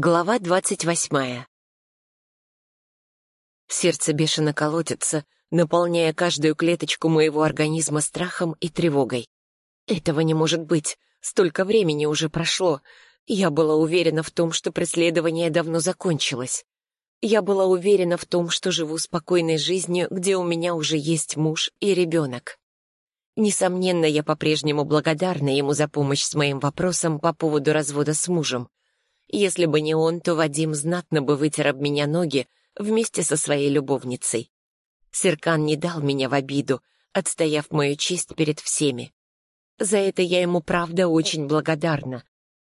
Глава двадцать восьмая. Сердце бешено колотится, наполняя каждую клеточку моего организма страхом и тревогой. Этого не может быть. Столько времени уже прошло. Я была уверена в том, что преследование давно закончилось. Я была уверена в том, что живу спокойной жизнью, где у меня уже есть муж и ребенок. Несомненно, я по-прежнему благодарна ему за помощь с моим вопросом по поводу развода с мужем. Если бы не он, то Вадим знатно бы вытер об меня ноги вместе со своей любовницей. Серкан не дал меня в обиду, отстояв мою честь перед всеми. За это я ему, правда, очень благодарна.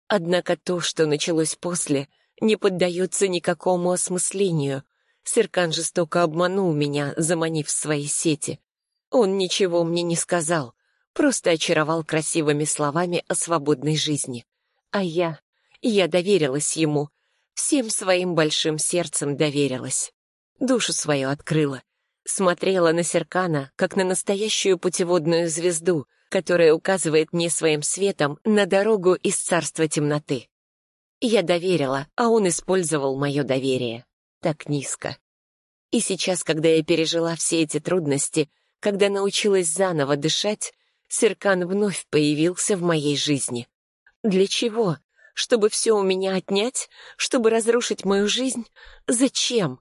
Однако то, что началось после, не поддается никакому осмыслению. Серкан жестоко обманул меня, заманив в свои сети. Он ничего мне не сказал, просто очаровал красивыми словами о свободной жизни. А я я доверилась ему, всем своим большим сердцем доверилась. Душу свою открыла. Смотрела на Серкана, как на настоящую путеводную звезду, которая указывает мне своим светом на дорогу из царства темноты. Я доверила, а он использовал мое доверие. Так низко. И сейчас, когда я пережила все эти трудности, когда научилась заново дышать, Серкан вновь появился в моей жизни. Для чего? Чтобы все у меня отнять? Чтобы разрушить мою жизнь? Зачем?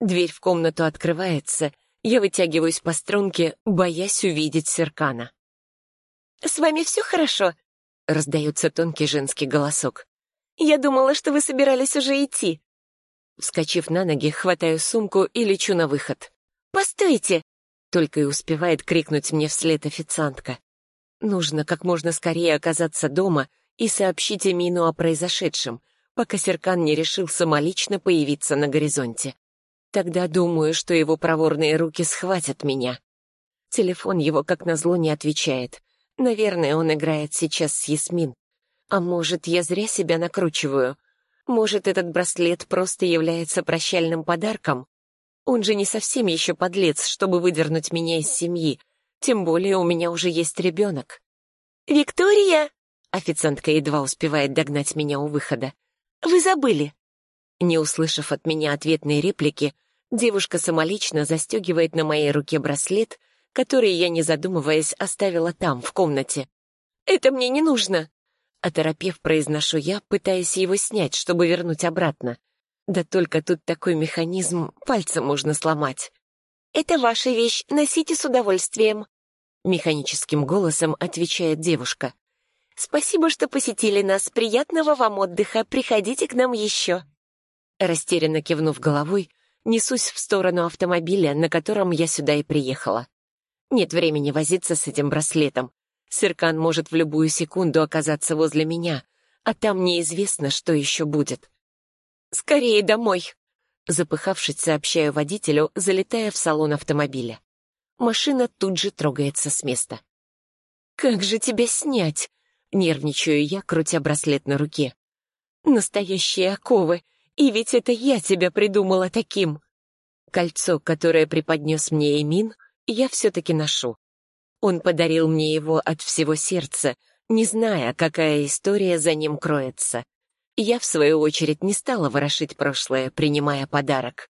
Дверь в комнату открывается. Я вытягиваюсь по струнке, боясь увидеть Серкана. «С вами все хорошо?» — раздается тонкий женский голосок. «Я думала, что вы собирались уже идти». Вскочив на ноги, хватаю сумку и лечу на выход. «Постойте!» — только и успевает крикнуть мне вслед официантка. Нужно как можно скорее оказаться дома и сообщить Эмину о произошедшем, пока Серкан не решил самолично появиться на горизонте. Тогда думаю, что его проворные руки схватят меня. Телефон его, как назло, не отвечает. Наверное, он играет сейчас с Ясмин. А может, я зря себя накручиваю? Может, этот браслет просто является прощальным подарком? Он же не совсем еще подлец, чтобы выдернуть меня из семьи. Тем более у меня уже есть ребенок. «Виктория!» Официантка едва успевает догнать меня у выхода. «Вы забыли!» Не услышав от меня ответной реплики, девушка самолично застегивает на моей руке браслет, который я, не задумываясь, оставила там, в комнате. «Это мне не нужно!» Оторопев, произношу я, пытаясь его снять, чтобы вернуть обратно. Да только тут такой механизм, пальцем можно сломать. «Это ваша вещь, носите с удовольствием», — механическим голосом отвечает девушка. Спасибо, что посетили нас. Приятного вам отдыха. Приходите к нам еще». Растерянно кивнув головой, несусь в сторону автомобиля, на котором я сюда и приехала. Нет времени возиться с этим браслетом. Сыркан может в любую секунду оказаться возле меня, а там неизвестно, что еще будет. «Скорее домой!» Запыхавшись, сообщаю водителю, залетая в салон автомобиля. Машина тут же трогается с места. «Как же тебя снять?» Нервничаю я, крутя браслет на руке. Настоящие оковы, и ведь это я тебя придумала таким. Кольцо, которое преподнес мне Эмин, я все-таки ношу. Он подарил мне его от всего сердца, не зная, какая история за ним кроется. Я, в свою очередь, не стала ворошить прошлое, принимая подарок.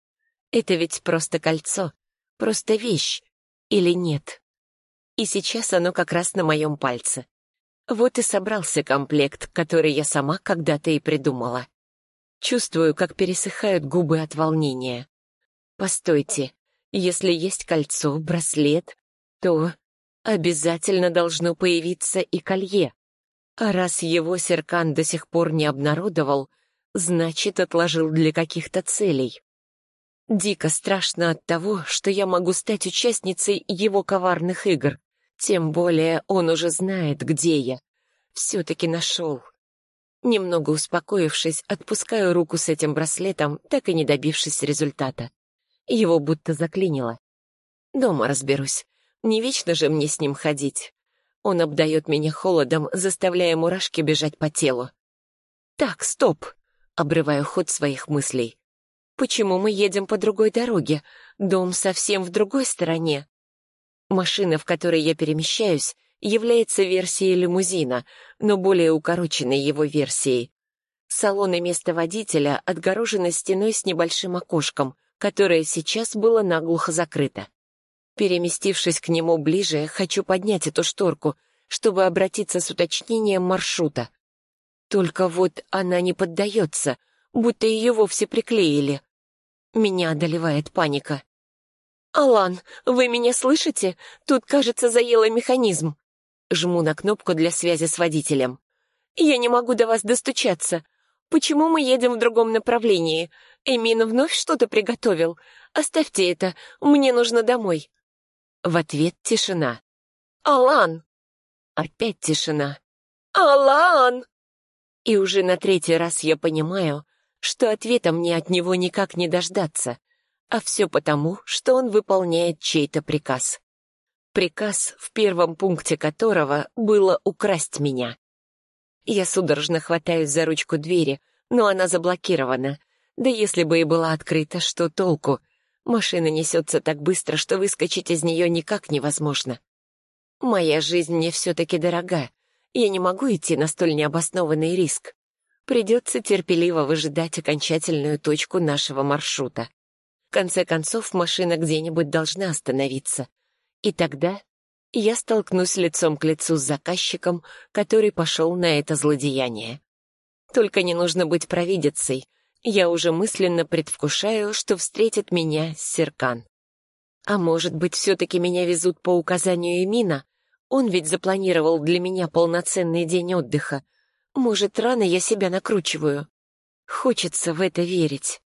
Это ведь просто кольцо, просто вещь, или нет? И сейчас оно как раз на моем пальце. Вот и собрался комплект, который я сама когда-то и придумала. Чувствую, как пересыхают губы от волнения. Постойте, если есть кольцо, браслет, то обязательно должно появиться и колье. А раз его Серкан до сих пор не обнародовал, значит, отложил для каких-то целей. Дико страшно от того, что я могу стать участницей его коварных игр. Тем более он уже знает, где я. Все-таки нашел. Немного успокоившись, отпускаю руку с этим браслетом, так и не добившись результата. Его будто заклинило. Дома разберусь. Не вечно же мне с ним ходить. Он обдает меня холодом, заставляя мурашки бежать по телу. «Так, стоп!» — обрываю ход своих мыслей. «Почему мы едем по другой дороге? Дом совсем в другой стороне. Машина, в которой я перемещаюсь, является версией лимузина, но более укороченной его версией. Салон и место водителя отгорожено стеной с небольшим окошком, которое сейчас было наглухо закрыто. Переместившись к нему ближе, хочу поднять эту шторку, чтобы обратиться с уточнением маршрута. Только вот она не поддается, будто ее вовсе приклеили. Меня одолевает паника. «Алан, вы меня слышите? Тут, кажется, заело механизм». Жму на кнопку для связи с водителем. «Я не могу до вас достучаться. Почему мы едем в другом направлении? Эмин вновь что-то приготовил. Оставьте это, мне нужно домой». В ответ тишина. «Алан!» Опять тишина. «Алан!» И уже на третий раз я понимаю, что ответа мне от него никак не дождаться, а все потому, что он выполняет чей-то приказ. Приказ, в первом пункте которого было украсть меня. Я судорожно хватаюсь за ручку двери, но она заблокирована. Да если бы и была открыта, что толку? Машина несется так быстро, что выскочить из нее никак невозможно. Моя жизнь мне все-таки дорога. Я не могу идти на столь необоснованный риск. Придется терпеливо выжидать окончательную точку нашего маршрута. Конце концов, машина где-нибудь должна остановиться. И тогда я столкнусь лицом к лицу с заказчиком, который пошел на это злодеяние. Только не нужно быть провидицей. Я уже мысленно предвкушаю, что встретит меня Серкан. А может быть, все-таки меня везут по указанию Эмина? Он ведь запланировал для меня полноценный день отдыха — может, рано я себя накручиваю? Хочется в это верить.